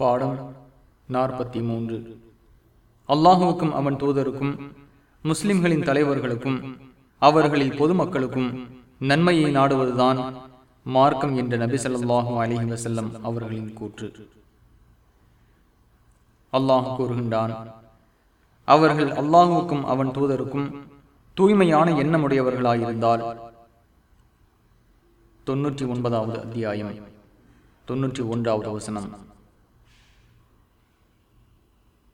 பாடம் நாற்பத்தி மூன்று. அல்லாஹுவுக்கும் அவன் தூதருக்கும் முஸ்லிம்களின் தலைவர்களுக்கும் அவர்களில் பொதுமக்களுக்கும் நன்மையை நாடுவதுதான் மார்க்கம் என்ற நபி ஸல்லல்லாஹு அலைஹி வஸல்லம் அவர்களின் கூற்று. அல்லாஹ் கூறுகின்றான் அவர்கள் அல்லாஹுவுக்கும் அவன் தூதருக்கும் தூய்மையான எண்ணமுடையவர்களாயிருந்தால். தொன்னூற்றி ஒன்பதாவது அத்தியாயம் தொன்னூற்றி ஒன்றாவது வசனம்.